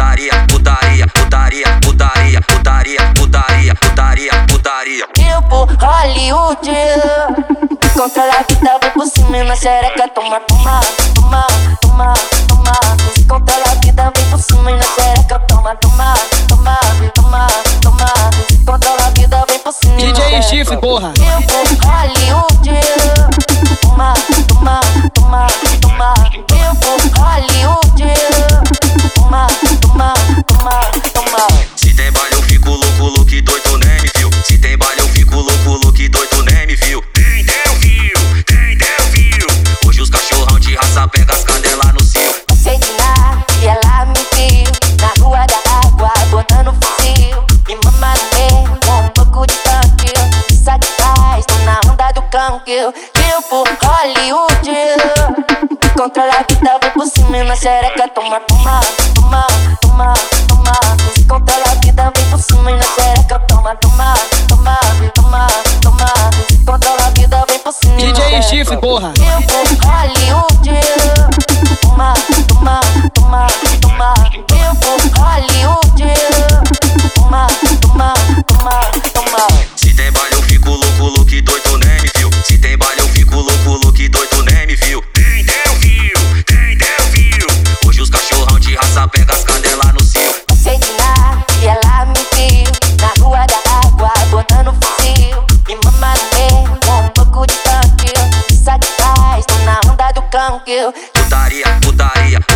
putaria, putaria, putaria, putaria, putaria, putaria, putaria, putaria. Tipo Hollywood. Controla a vida, vem por cima na xereca. Toma, toma, toma, toma, toma. Controla a vida, vem por cima na xereca. Toma, toma, toma, toma, toma. Controla a vida, vem por cima e DJ. Chifre, porra. Tipo Hollywood. Toma, toma, canque Tipo Hollywood. Controla a vida, vem por cima na xereca Toma, toma, toma, toma, toma. Controla a vida, vem por cima na xereca Toma, toma, toma, toma, toma. Controla a vida, vem por cima DJ Chifre, porra. Tipo Hollywood putaria, putaria, putaria.